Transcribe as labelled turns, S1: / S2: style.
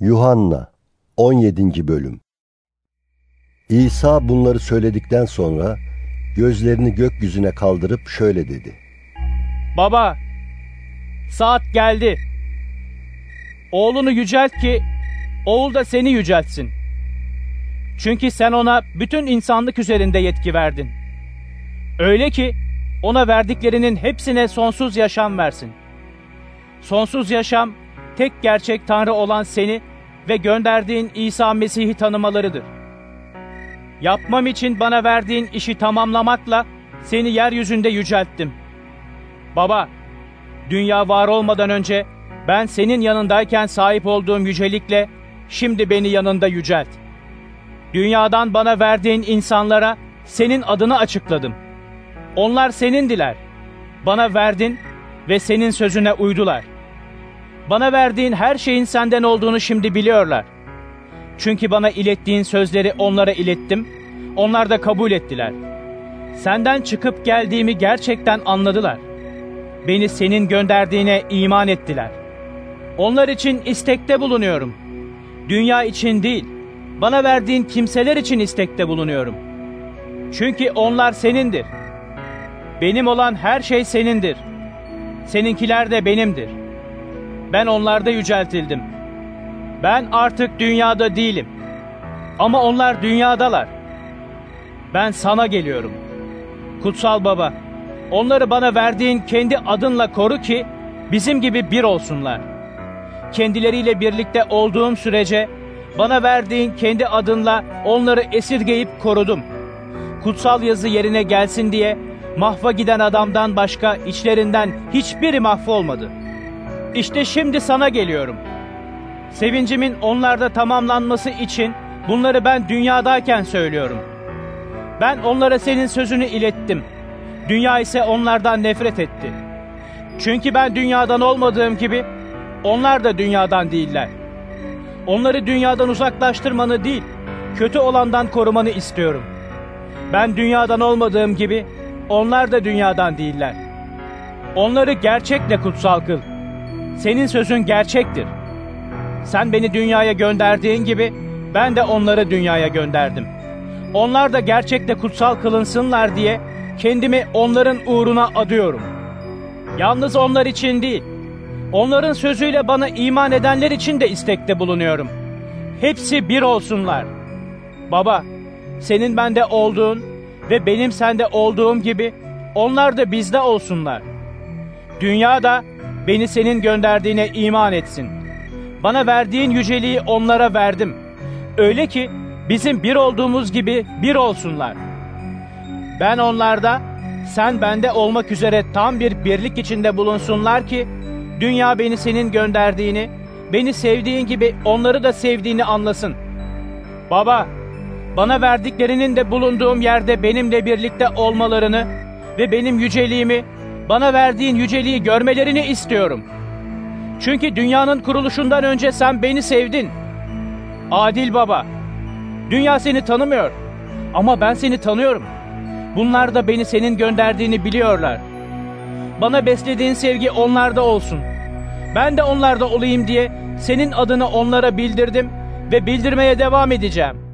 S1: Yuhanna 17. Bölüm İsa bunları söyledikten sonra gözlerini gökyüzüne kaldırıp şöyle dedi.
S2: Baba, saat geldi. Oğlunu yücelt ki oğul da seni yüceltsin. Çünkü sen ona bütün insanlık üzerinde yetki verdin. Öyle ki ona verdiklerinin hepsine sonsuz yaşam versin. Sonsuz yaşam tek gerçek Tanrı olan seni ve gönderdiğin İsa Mesih'i tanımalarıdır. Yapmam için bana verdiğin işi tamamlamakla seni yeryüzünde yücelttim. Baba, dünya var olmadan önce ben senin yanındayken sahip olduğum yücelikle şimdi beni yanında yücelt. Dünyadan bana verdiğin insanlara senin adını açıkladım. Onlar senindiler. Bana verdin ve senin sözüne uydular. Bana verdiğin her şeyin senden olduğunu şimdi biliyorlar. Çünkü bana ilettiğin sözleri onlara ilettim, onlar da kabul ettiler. Senden çıkıp geldiğimi gerçekten anladılar. Beni senin gönderdiğine iman ettiler. Onlar için istekte bulunuyorum. Dünya için değil, bana verdiğin kimseler için istekte bulunuyorum. Çünkü onlar senindir. Benim olan her şey senindir. Seninkiler de benimdir.'' Ben onlarda yüceltildim. Ben artık dünyada değilim. Ama onlar dünyadalar. Ben sana geliyorum. Kutsal Baba, onları bana verdiğin kendi adınla koru ki bizim gibi bir olsunlar. Kendileriyle birlikte olduğum sürece bana verdiğin kendi adınla onları esirgeyip korudum. Kutsal yazı yerine gelsin diye mahva giden adamdan başka içlerinden hiçbiri mahvolmadı.'' İşte şimdi sana geliyorum. Sevincimin onlarda tamamlanması için bunları ben dünyadayken söylüyorum. Ben onlara senin sözünü ilettim. Dünya ise onlardan nefret etti. Çünkü ben dünyadan olmadığım gibi onlar da dünyadan değiller. Onları dünyadan uzaklaştırmanı değil, kötü olandan korumanı istiyorum. Ben dünyadan olmadığım gibi onlar da dünyadan değiller. Onları gerçekle kutsal kıl. Senin sözün gerçektir. Sen beni dünyaya gönderdiğin gibi ben de onları dünyaya gönderdim. Onlar da gerçekte kutsal kılınsınlar diye kendimi onların uğruna adıyorum. Yalnız onlar için değil, onların sözüyle bana iman edenler için de istekte bulunuyorum. Hepsi bir olsunlar. Baba, senin bende olduğun ve benim sende olduğum gibi onlar da bizde olsunlar. Dünya da beni senin gönderdiğine iman etsin. Bana verdiğin yüceliği onlara verdim. Öyle ki bizim bir olduğumuz gibi bir olsunlar. Ben onlarda, sen bende olmak üzere tam bir birlik içinde bulunsunlar ki, dünya beni senin gönderdiğini, beni sevdiğin gibi onları da sevdiğini anlasın. Baba, bana verdiklerinin de bulunduğum yerde benimle birlikte olmalarını ve benim yüceliğimi bana verdiğin yüceliği görmelerini istiyorum. Çünkü dünyanın kuruluşundan önce sen beni sevdin. Adil baba, dünya seni tanımıyor ama ben seni tanıyorum. Bunlar da beni senin gönderdiğini biliyorlar. Bana beslediğin sevgi onlarda olsun. Ben de onlarda olayım diye senin adını onlara bildirdim ve bildirmeye devam edeceğim.''